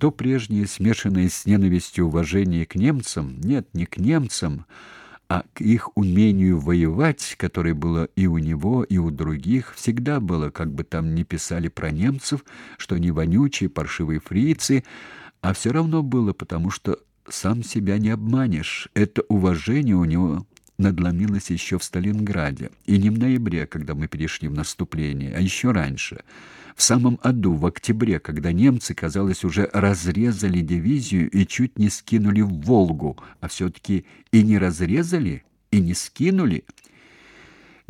То прежнее, смешанное с ненавистью уважение к немцам, нет, не к немцам, а к их умению воевать, которое было и у него, и у других, всегда было, как бы там ни писали про немцев, что они вонючие, паршивые фрицы, а все равно было, потому что сам себя не обманешь. Это уважение у него надломилось еще в Сталинграде, и не в ноябре, когда мы перешли в наступление, а еще раньше, в самом аду, в октябре, когда немцы, казалось, уже разрезали дивизию и чуть не скинули в Волгу, а все-таки и не разрезали, и не скинули.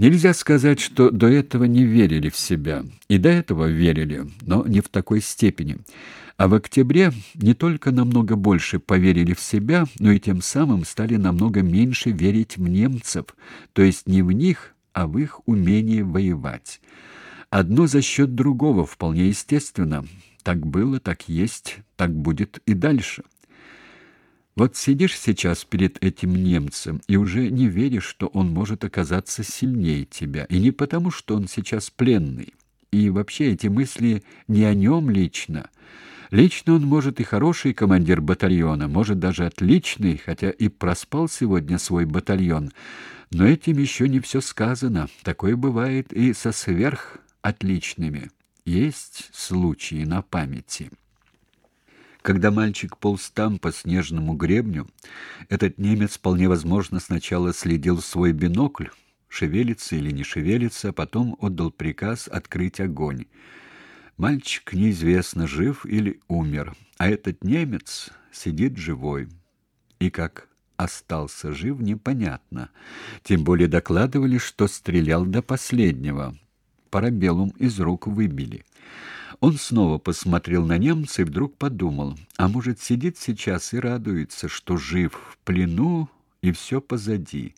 Нельзя сказать, что до этого не верили в себя. И до этого верили, но не в такой степени. А в октябре не только намного больше поверили в себя, но и тем самым стали намного меньше верить в немцев, то есть не в них, а в их умение воевать. Одно за счет другого вполне естественно. Так было, так есть, так будет и дальше. Вот сидишь сейчас перед этим немцем и уже не веришь, что он может оказаться сильнее тебя, и не потому, что он сейчас пленный. И вообще эти мысли не о нем лично, Лично он, может, и хороший командир батальона, может, даже отличный, хотя и проспал сегодня свой батальон. Но этим еще не все сказано. Такое бывает и со сверхотличными. Есть случаи на памяти. Когда мальчик полз там по снежному гребню, этот немец вполне возможно сначала следил свой бинокль, шевелится или не шевелится, а потом отдал приказ открыть огонь. Мальчик неизвестно, жив или умер, а этот немец сидит живой. И как остался жив, непонятно. Тем более докладывали, что стрелял до последнего. Парабеллум из рук выбили. Он снова посмотрел на немца и вдруг подумал, а может, сидит сейчас и радуется, что жив в плену и все позади.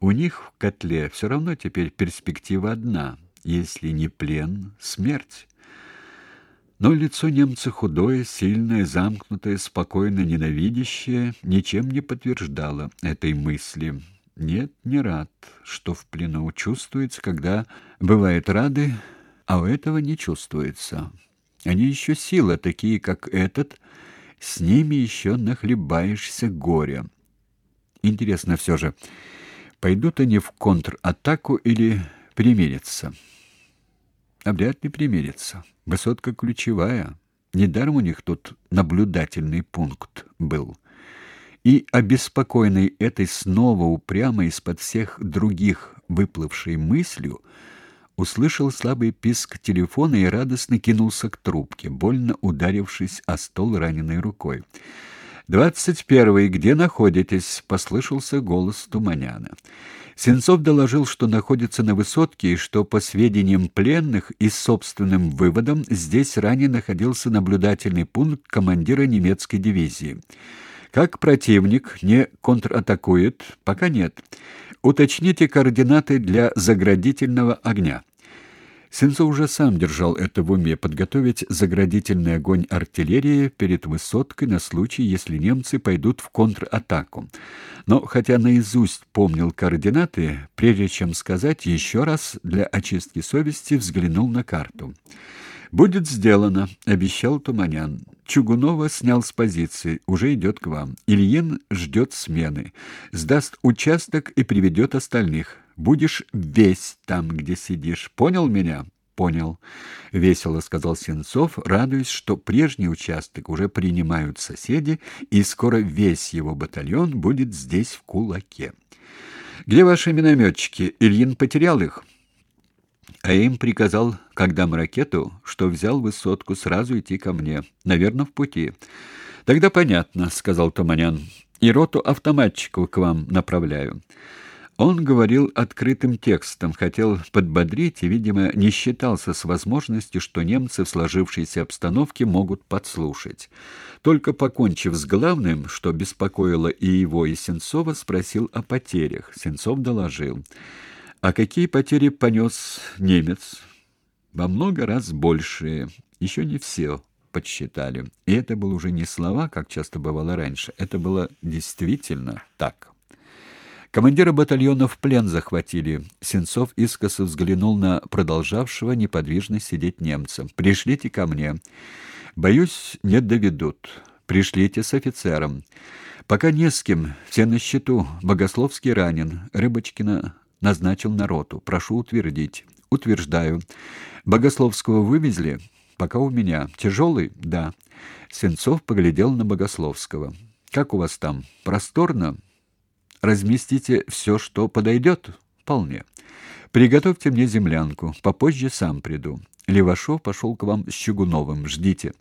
У них в котле все равно теперь перспектива одна, если не плен, смерть. Но лицо немца худое, сильное, замкнутое, спокойно ненавидящее, ничем не подтверждало этой мысли. Нет, не рад, что в плену чувствуется, когда бывает рады, а у этого не чувствуется. Они еще сила, такие как этот, с ними еще нахлебаешься горя. Интересно все же, пойдут они в контратаку или примирятся? А вряд ли примирятся. Высотка ключевая. Недаром у них тут наблюдательный пункт был. И обеспокоенный этой снова упрямо из-под всех других выплывшей мыслью, услышал слабый писк телефона и радостно кинулся к трубке, больно ударившись о стол раненой рукой. «Двадцать первый, где находитесь?» — послышался голос Туманяна. Сенцов доложил, что находится на высотке и что, по сведениям пленных и собственным выводам, здесь ранее находился наблюдательный пункт командира немецкой дивизии. Как противник не контратакует, пока нет. Уточните координаты для заградительного огня. Сенцов уже сам держал это в уме подготовить заградительный огонь артиллерии перед высоткой на случай, если немцы пойдут в контратаку. Но хотя наизусть помнил координаты, прежде чем сказать еще раз для очистки совести взглянул на карту. Будет сделано, обещал Туманян. Чугунова снял с позиции, уже идет к вам. Ильин ждет смены. Сдаст участок и приведет остальных. Будешь весь там, где сидишь. Понял меня? Понял, весело сказал Сенцов, радуясь, что прежний участок уже принимают соседи, и скоро весь его батальон будет здесь в кулаке. Где ваши минометчики? Ильин потерял их. А им приказал, когда дам ракету, что взял высотку сразу идти ко мне. Наверное, в пути. Тогда понятно, сказал Туманян. И роту автоматчиков к вам направляю. Он говорил открытым текстом, хотел подбодрить и, видимо, не считался с возможностью, что немцы в сложившейся обстановке могут подслушать. Только покончив с главным, что беспокоило и его, и Сенцова, спросил о потерях. Сенцов доложил. А какие потери понес немец? Во много раз большие. Еще не все подсчитали. И это было уже не слова, как часто бывало раньше. Это было действительно так. Командира батальона в плен захватили. Сенцов искоса взглянул на продолжавшего неподвижно сидеть немца. «Пришлите ко мне». Боюсь, не доведут. Пришлите с офицером. Пока не с кем, все на счету. Богословский ранен. Рыбочкина назначил на роту. Прошу утвердить. Утверждаю. Богословского вывезли? Пока у меня. Тяжелый? Да. Сенцов поглядел на Богословского. Как у вас там? Просторно? Разместите все, что подойдет?» «Вполне. Приготовьте мне землянку. Попозже сам приду. Левашов пошел к вам с Чугуновым. Ждите».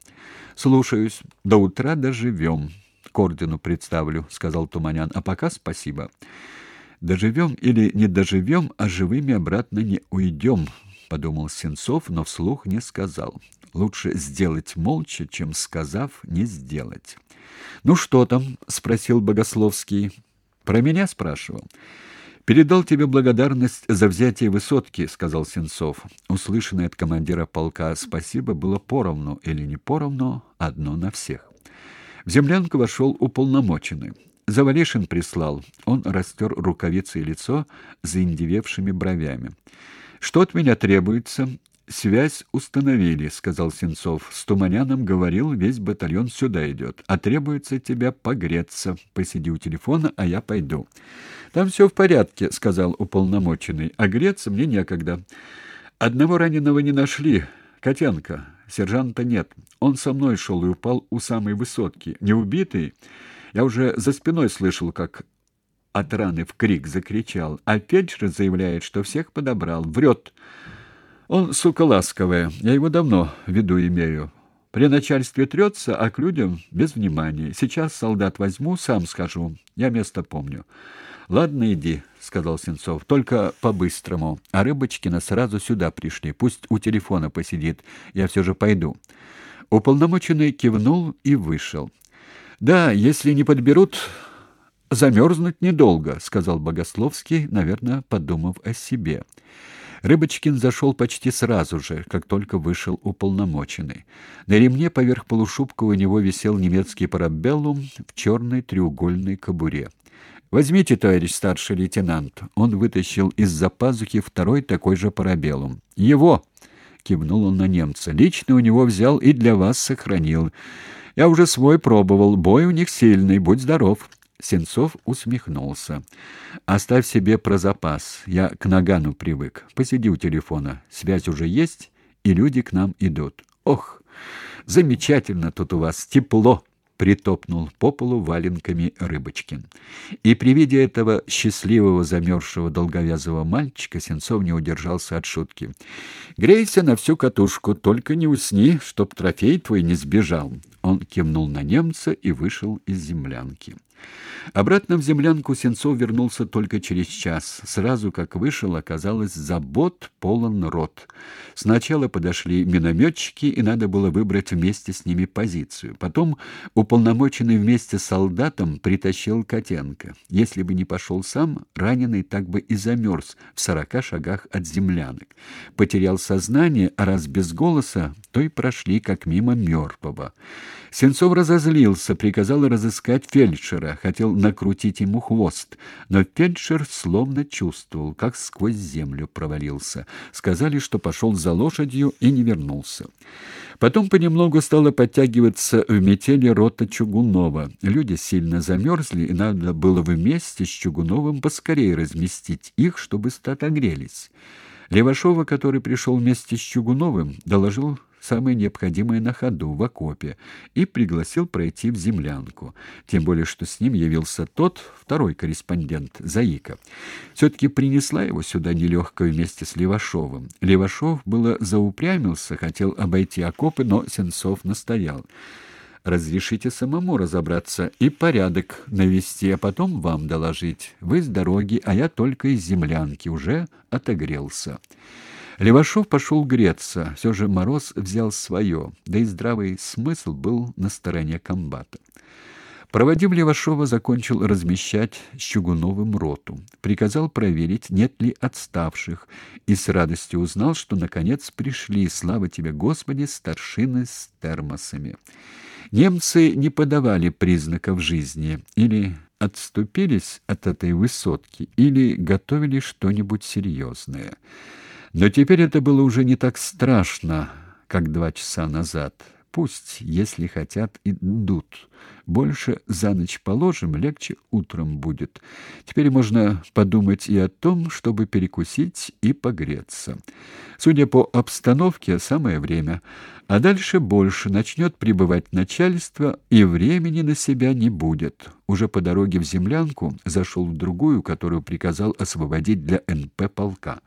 «Слушаюсь. До утра доживем. К ордену представлю», — сказал Туманян. «А пока спасибо». «Доживем или не доживем, а живыми обратно не уйдем», — подумал Сенцов, но вслух не сказал. «Лучше сделать молча, чем, сказав, не сделать». «Ну что там?» — спросил Богословский. «Про меня спрашивал». «Передал тебе благодарность за взятие высотки», — сказал Сенцов. Услышанное от командира полка «спасибо» было поровну или не поровну, одно на всех. В землянку вошел уполномоченный. Завалишин прислал. Он растер рукавицы и лицо заиндевевшими бровями. «Что от меня требуется?» «Связь установили», — сказал Сенцов. «С Туманяном говорил, весь батальон сюда идет. А требуется тебя погреться. Посиди у телефона, а я пойду». «Там все в порядке», — сказал уполномоченный. «А греться мне некогда. Одного раненого не нашли. Котенко. Сержанта нет. Он со мной шел и упал у самой высотки. Не убитый? Я уже за спиной слышал, как от раны в крик закричал. А фельдшер заявляет, что всех подобрал. Врет». Он, сука, ласковая. Я его давно в виду имею. При начальстве трется, а к людям без внимания. Сейчас солдат возьму, сам скажу. Я место помню. Ладно, иди, сказал Сенцов. Только по-быстрому. А Рыбочкина сразу сюда пришли. Пусть у телефона посидит. Я все же пойду. Уполномоченный кивнул и вышел. Да, если не подберут, замерзнуть недолго, сказал Богословский, наверное, подумав о себе. Рыбочкин зашел почти сразу же, как только вышел уполномоченный. На ремне поверх полушубка у него висел немецкий парабеллум в черной треугольной кобуре. «Возьмите, товарищ старший лейтенант». Он вытащил из-за пазухи второй такой же парабеллум. «Его!» — кивнул он на немца. «Лично у него взял и для вас сохранил. Я уже свой пробовал. Бой у них сильный. Будь здоров». Сенцов усмехнулся. Оставь себе про запас. Я к нагану привык. Посиди у телефона. Связь уже есть, и люди к нам идут. Ох, замечательно тут у вас, тепло притопнул по полу валенками Рыбочкин. И при виде этого счастливого замерзшего долговязого мальчика Сенцов не удержался от шутки. «Грейся на всю катушку, только не усни, чтоб трофей твой не сбежал». Он кивнул на немца и вышел из землянки. Обратно в землянку Сенцов вернулся только через час. Сразу как вышел, оказалось, забот полон рот. Сначала подошли минометчики, и надо было выбрать вместе с ними позицию. Потом уполномоченный вместе с солдатом притащил Котенко. Если бы не пошел сам, раненый так бы и замерз в сорока шагах от землянок. Потерял сознание, а раз без голоса, то и прошли как мимо мертвого. Сенцов разозлился, приказал разыскать фельдшера, хотел накрутить ему хвост, но фельдшер словно чувствовал, как сквозь землю провалился. Сказали, что пошел за лошадью и не вернулся. Потом понемногу стало подтягиваться в метели рота Чугунова. Люди сильно замерзли, и надо было вместе с Чугуновым поскорее разместить их, чтобы стать огрелись. Левашова, который пришел вместе с Чугуновым, доложил самое необходимое на ходу, в окопе, и пригласил пройти в землянку. Тем более, что с ним явился тот, второй корреспондент, Заика. Все-таки принесла его сюда нелегкая вместе с Левашовым. Левашов было заупрямился, хотел обойти окопы, но Сенцов настоял. Разрешите самому разобраться и порядок навести, а потом вам доложить. Вы с дороги, а я только из землянки уже отогрелся. Левашов пошел греться. Все же мороз взял свое, да и здравый смысл был на стороне комбата. Проводив Левашова, закончил размещать с Чугуновым роту. Приказал проверить, нет ли отставших, и с радостью узнал, что наконец пришли, слава тебе, Господи, старшины с термосами. Немцы не подавали признаков жизни, или отступились от этой высотки, или готовили что-нибудь серьезное. Но теперь это было уже не так страшно, как два часа назад. Пусть, если хотят, идут. Больше за ночь положим, легче утром будет. Теперь можно подумать и о том, чтобы перекусить и погреться. Судя по обстановке, самое время. А дальше больше начнет прибывать начальство, и времени на себя не будет. Уже по дороге в землянку зашел в другую, которую приказал освободить для НП полка.